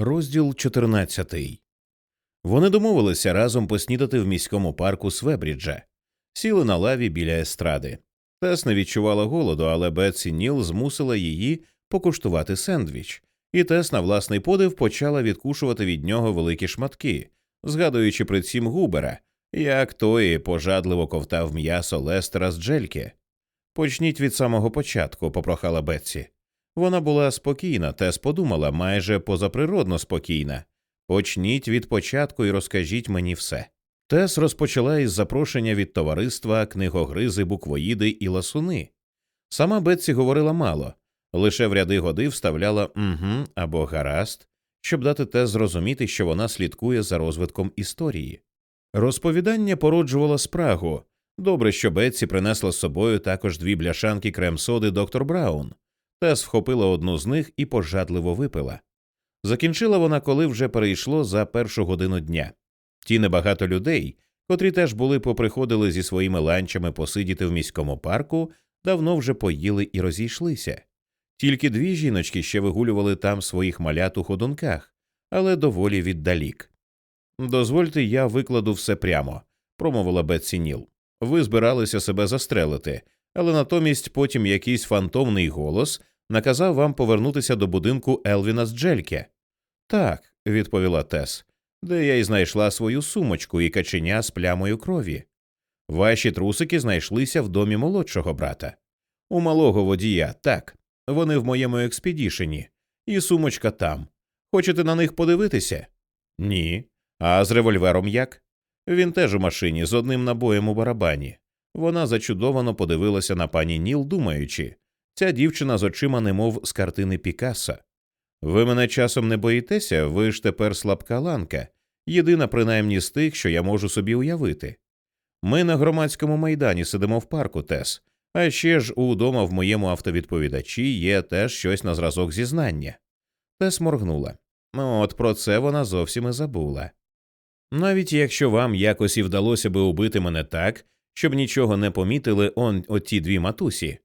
Розділ 14. Вони домовилися разом поснідати в міському парку Свебріджа, сіли на лаві біля естради. Тес не відчувала голоду, але Бетсі Ніл змусила її покуштувати сендвіч, і Тес на власний подив почала відкушувати від нього великі шматки, згадуючи при цім губера, як той пожадливо ковтав м'ясо Лестера з Джельки. Почніть від самого початку, попрохала Бетсі. Вона була спокійна, Тес подумала, майже позаприродно спокійна. Почніть від початку і розкажіть мені все. Тес розпочала із запрошення від товариства книгогризи, буквоїди і ласуни. Сама Бетсі говорила мало, лише в ряди годи вставляла «угу» або гаразд, щоб дати Тес зрозуміти, що вона слідкує за розвитком історії. Розповідання породжувало спрагу. Добре, що Бетсі принесла з собою також дві бляшанки крем-соди доктор Браун. Тес вхопила одну з них і пожадливо випила. Закінчила вона, коли вже перейшло за першу годину дня. Ті небагато людей, котрі теж були поприходили зі своїми ланчами посидіти в міському парку, давно вже поїли і розійшлися. Тільки дві жіночки ще вигулювали там своїх малят у ходунках, але доволі віддалік. Дозвольте, я викладу все прямо, промовила Бетсі Ніл. Ви збиралися себе застрелити, але натомість потім якийсь фантомний голос наказав вам повернутися до будинку Елвіна з Джельке. Так, відповіла Тес, де я й знайшла свою сумочку і каченя з плямою крові. Ваші трусики знайшлися в домі молодшого брата. У малого водія, так. Вони в моєму експедішені, і сумочка там. Хочете на них подивитися? Ні. А з револьвером як? Він теж у машині з одним набоєм у барабані. Вона зачудовано подивилася на пані Ніл, думаючи ця дівчина з очима, немов з картини Пікассо. Ви мене часом не боїтеся, ви ж тепер слабка ланка, єдина принаймні з тих, що я можу собі уявити. Ми на громадському майдані сидимо в парку Тес, а ще ж удома в моєму автовідповідачі є теж щось на зразок зізнання. Тес моргнула. От про це вона зовсім і забула. Навіть якщо вам якось і вдалося би убити мене так, щоб нічого не помітили он оті дві матусі,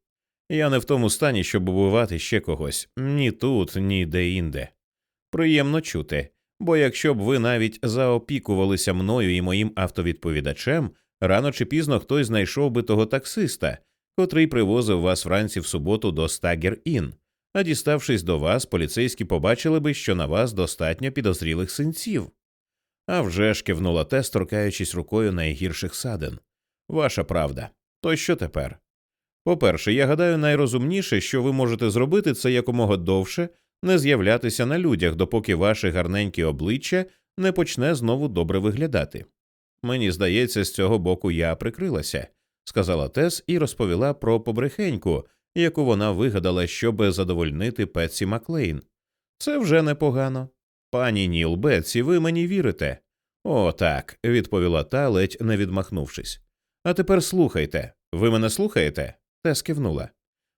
я не в тому стані, щоб убивати ще когось ні тут, ні де інде. Приємно чути, бо якщо б ви навіть заопікувалися мною і моїм автовідповідачем, рано чи пізно хтось знайшов би того таксиста, котрий привозив вас вранці в суботу до Стагер Ін, а діставшись до вас, поліцейські побачили би, що на вас достатньо підозрілих синців. А вже ж кивнула Тес, торкаючись рукою найгірших садин. Ваша правда. То що тепер? По-перше, я гадаю, найрозумніше, що ви можете зробити, це якомога довше не з'являтися на людях, допоки ваше гарненьке обличчя не почне знову добре виглядати. Мені здається, з цього боку я прикрилася, сказала Тес і розповіла про побрехеньку, яку вона вигадала, щоб задовольнити Петсі Маклейн. Це вже непогано. Пані Ніл Бетсі, ви мені вірите? «О, так», – відповіла та, ледь не відмахнувшись. А тепер слухайте. Ви мене слухаєте? Тес кивнула.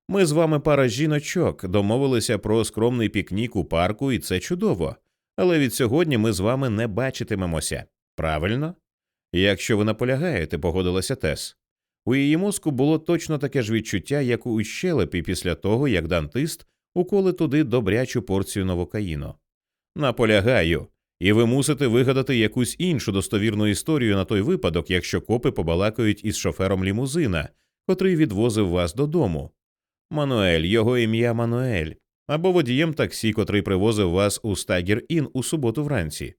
Ми з вами пара жіночок, домовилися про скромний пікнік у парку, і це чудово. Але від сьогодні ми з вами не бачитимемося. Правильно? Якщо ви наполягаєте, погодилася Тес. У її мозку було точно таке ж відчуття, як у щелепі після того, як дантист уколи туди добрячу порцію новокаїну. Наполягаю, і ви мусите вигадати якусь іншу достовірну історію на той випадок, якщо копи побалакають із шофером лімузина, котрий відвозив вас додому. Мануель, його ім'я Мануель, або водієм таксі, котрий привозив вас у Стагір Ін у суботу вранці.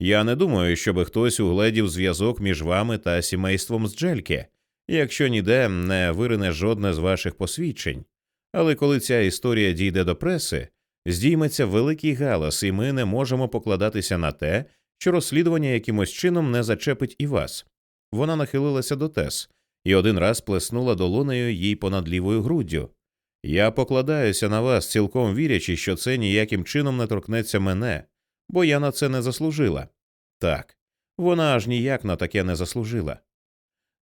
Я не думаю, щоби хтось угледів зв'язок між вами та сімейством з Джельки, якщо ніде не вирине жодне з ваших посвідчень. Але коли ця історія дійде до преси, здійметься великий галас, і ми не можемо покладатися на те, що розслідування якимось чином не зачепить і вас. Вона нахилилася до Тес і один раз плеснула долонею їй понад лівою груддю. Я покладаюся на вас, цілком вірячи, що це ніяким чином не торкнеться мене, бо я на це не заслужила. Так, вона аж ніяк на таке не заслужила.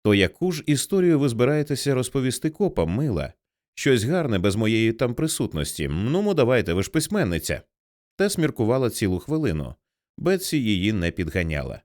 То яку ж історію ви збираєтеся розповісти копам, мила? Щось гарне без моєї там присутності. Ну, давайте, ви ж письменниця. Тес міркувала цілу хвилину. Бетсі її не підганяла.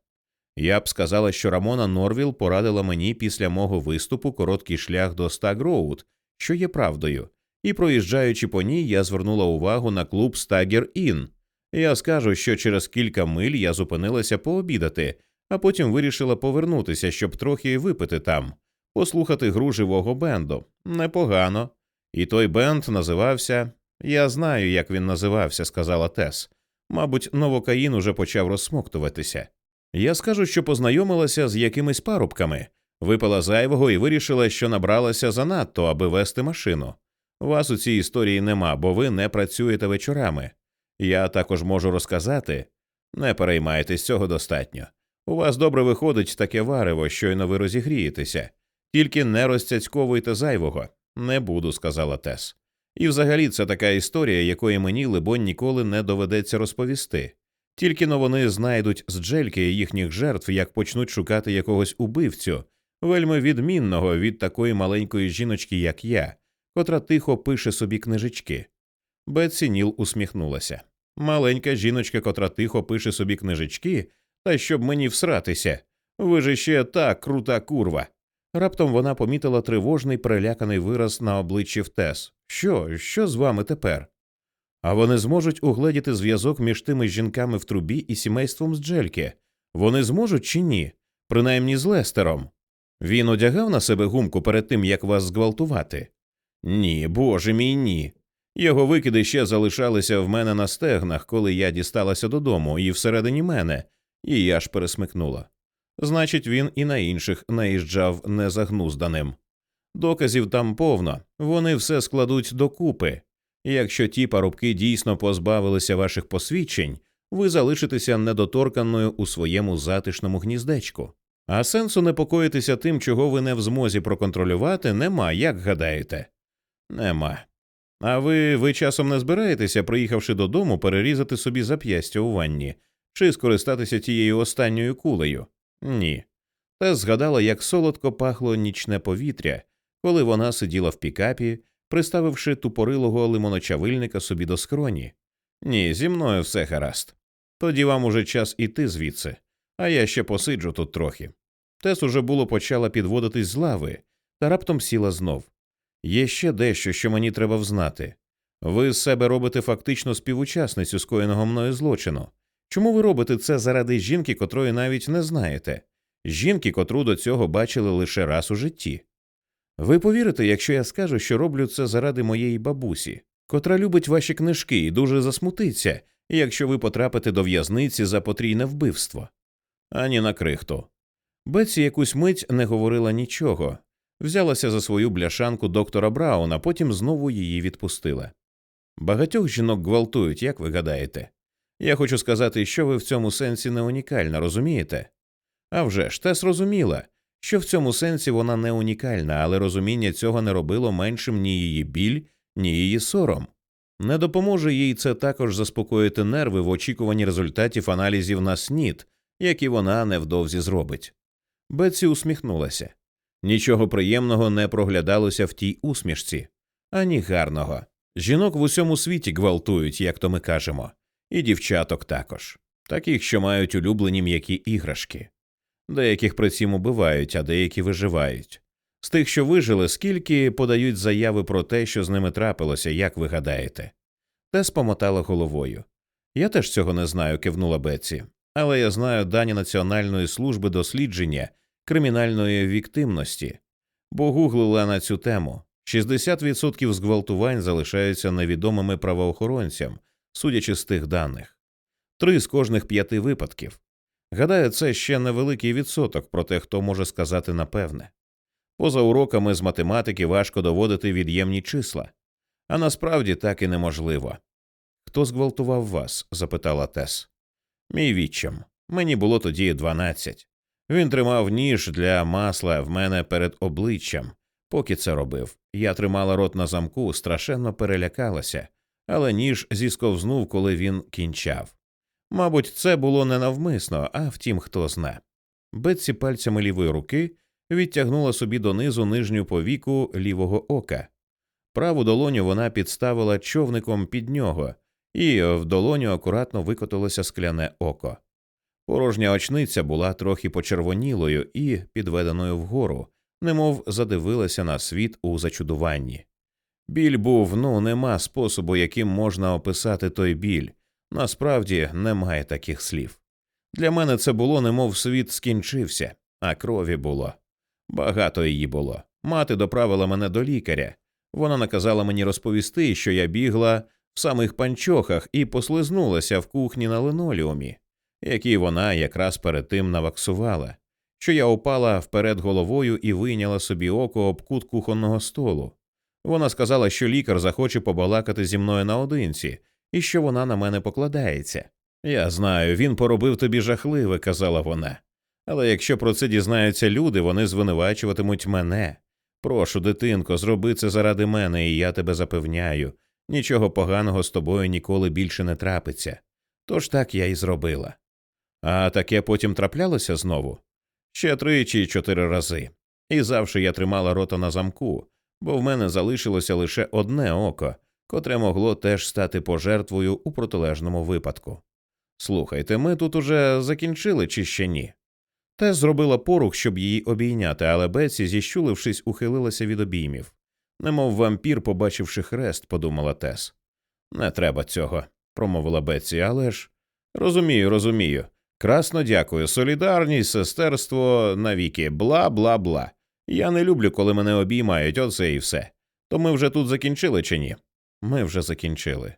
Я б сказала, що Рамона Норвіл порадила мені після мого виступу короткий шлях до Стагроуд, що є правдою, і проїжджаючи по ній, я звернула увагу на клуб Стагер Ін. Я скажу, що через кілька миль я зупинилася пообідати, а потім вирішила повернутися, щоб трохи випити там, послухати гру живого бенду. Непогано. І той бенд називався. Я знаю, як він називався, сказала Тес. Мабуть, новокаїн уже почав розсмоктуватися. Я скажу, що познайомилася з якимись парубками, випила зайвого і вирішила, що набралася занадто, аби вести машину. Вас у цій історії нема, бо ви не працюєте вечорами. Я також можу розказати не переймайтесь, цього достатньо. У вас добре виходить таке варево, щойно ви розігрієтеся, тільки не розцяцьковуйте зайвого. Не буду, сказала Тес. І взагалі це така історія, якої мені, либонь, ніколи не доведеться розповісти. Тільки но вони знайдуть з Джельки їхніх жертв, як почнуть шукати якогось убивцю, вельми відмінного від такої маленької жіночки, як я, котра тихо пише собі книжечки. Бетсі Ніл усміхнулася. Маленька жіночка, котра тихо пише собі книжечки, та щоб мені всратися. Ви ж ще та крута курва. Раптом вона помітила тривожний переляканий вираз на обличчі в Тес. Що, що з вами тепер? А вони зможуть угледіти зв'язок між тими жінками в трубі і сімейством з Джельки. Вони зможуть чи ні? Принаймні з Лестером. Він одягав на себе гумку перед тим, як вас зґвалтувати? Ні, боже мій ні. Його викиди ще залишалися в мене на стегнах, коли я дісталася додому, і всередині мене, і я ж пересмикнула. Значить, він і на інших наїжджав незагнузданим. Доказів там повно, вони все складуть докупи. Якщо ті парубки дійсно позбавилися ваших посвідчень, ви залишитеся недоторканою у своєму затишному гніздечку. А сенсу непокоїтися тим, чого ви не в змозі проконтролювати, нема, як гадаєте? Нема. А ви ви часом не збираєтеся, приїхавши додому, перерізати собі зап'ястя у ванні чи скористатися тією останньою кулею? Ні. Та згадала, як солодко пахло нічне повітря, коли вона сиділа в пікапі, приставивши тупорилого лимоночавильника собі до скроні. Ні, зі мною все гаразд. Тоді вам уже час іти звідси, а я ще посиджу тут трохи. Тес уже було почала підводитись з лави, та раптом сіла знов. Є ще дещо, що мені треба взнати. Ви з себе робите фактично співучасницю скоєного мною злочину. Чому ви робите це заради жінки, котрої навіть не знаєте, жінки, котру до цього бачили лише раз у житті? Ви повірите, якщо я скажу, що роблю це заради моєї бабусі, котра любить ваші книжки і дуже засмутиться, якщо ви потрапите до в'язниці за потрійне вбивство? Ані на крихту. Беці якусь мить не говорила нічого, взялася за свою бляшанку доктора Брауна, потім знову її відпустила. Багатьох жінок гвалтують, як ви гадаєте. Я хочу сказати, що ви в цьому сенсі не унікальна, розумієте? А вже ж, Тес розуміла, що в цьому сенсі вона не унікальна, але розуміння цього не робило меншим ні її біль, ні її сором. Не допоможе їй це також заспокоїти нерви в очікуванні результатів аналізів на снід, які вона невдовзі зробить. Бетсі усміхнулася. Нічого приємного не проглядалося в тій усмішці, ані гарного. Жінок в усьому світі гвалтують, як то ми кажемо, і дівчаток також, таких, що мають улюблені м'які іграшки. Деяких при цім убивають, а деякі виживають. З тих, що вижили, скільки подають заяви про те, що з ними трапилося, як ви гадаєте. Тес помотала головою. Я теж цього не знаю, кивнула Бетсі. але я знаю дані Національної служби дослідження кримінальної віктимності, бо гуглила на цю тему. 60% зґвалтувань залишаються невідомими правоохоронцям, судячи з тих даних. Три з кожних п'яти випадків. Гадаю, це ще невеликий відсоток, проте хто може сказати напевне. Поза уроками з математики важко доводити від'ємні числа, а насправді так і неможливо. Хто зґвалтував вас? запитала Тес. Мій відчим. Мені було тоді дванадцять. Він тримав ніж для масла в мене перед обличчям, поки це робив. Я тримала рот на замку, страшенно перелякалася, але ніж зісковзнув, коли він кінчав. Мабуть, це було не навмисно, а втім, хто зна. Бетсі пальцями лівої руки відтягнула собі донизу нижню повіку лівого ока. Праву долоню вона підставила човником під нього, і в долоню акуратно викотилося скляне око. Порожня очниця була трохи почервонілою і підведеною вгору, немов задивилася на світ у зачудуванні. Біль був ну нема способу, яким можна описати той біль, Насправді немає таких слів. Для мене це було, немов світ скінчився, а крові було. Багато її було. Мати доправила мене до лікаря. Вона наказала мені розповісти, що я бігла в самих панчохах і послизнулася в кухні на линолеумі, який вона якраз перед тим наваксувала, що я упала вперед головою і вийняла собі око об кут кухонного столу. Вона сказала, що лікар захоче побалакати зі мною наодинці, і що вона на мене покладається. Я знаю, він поробив тобі жахливе, казала вона. Але якщо про це дізнаються люди, вони звинувачуватимуть мене. Прошу, дитинко, зроби це заради мене, і я тебе запевняю, нічого поганого з тобою ніколи більше не трапиться. Тож так я і зробила. А таке потім траплялося знову? Ще три чи чотири рази. І завжди я тримала рота на замку, бо в мене залишилося лише одне око, котре могло теж стати пожертвою у протилежному випадку. Слухайте, ми тут уже закінчили чи ще ні? Тес зробила порух, щоб її обійняти, але Бетсі, зіщулившись, ухилилася від обіймів. Немов вампір, побачивши хрест, подумала Тес. Не треба цього, промовила Бетсі, але ж. Розумію, розумію. Красно дякую. Солідарність, сестерство навіки, бла бла бла. Я не люблю, коли мене обіймають, оце і все. То ми вже тут закінчили чи ні? Ми вже закінчили.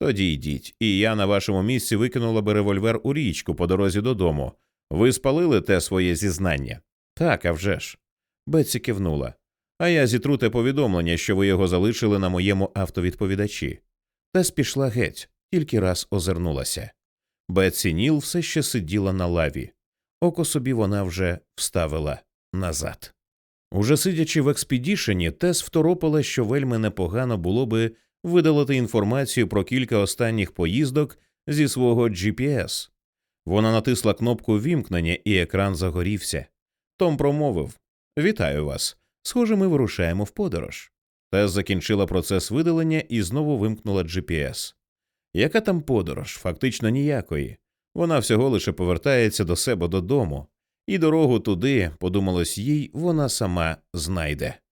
Тоді йдіть, і я на вашому місці викинула би револьвер у річку по дорозі додому. Ви спалили те своє зізнання? Так, а вже ж. Бетсі кивнула. А я зітру те повідомлення, що ви його залишили на моєму автовідповідачі. Тес пішла геть, тільки раз озирнулася. Бетсі Ніл все ще сиділа на лаві. Око собі вона вже вставила назад. Уже сидячи в експедішені, Тес второпала, що вельми непогано було би видалити інформацію про кілька останніх поїздок зі свого GPS. Вона натисла кнопку вімкнення, і екран загорівся. Том промовив Вітаю вас. Схоже, ми вирушаємо в подорож. Тес закінчила процес видалення і знову вимкнула GPS. Яка там подорож? Фактично ніякої. Вона всього лише повертається до себе додому, і дорогу туди, подумалось їй, вона сама знайде.